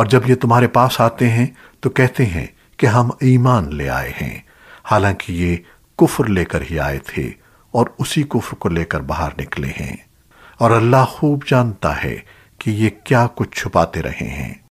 اور جب یہ تمہارے پاس آتے ہیں تو کہتے ہیں کہ ہم ایمان لے آئے ہیں۔ حالانکہ یہ کفر لے کر ہی آئے تھے اور اسی کفر کو لے کر باہر نکلے ہیں۔ اور اللہ خوب جانتا ہے کہ یہ کیا کچھ چھپاتے رہے ہیں۔